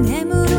眠る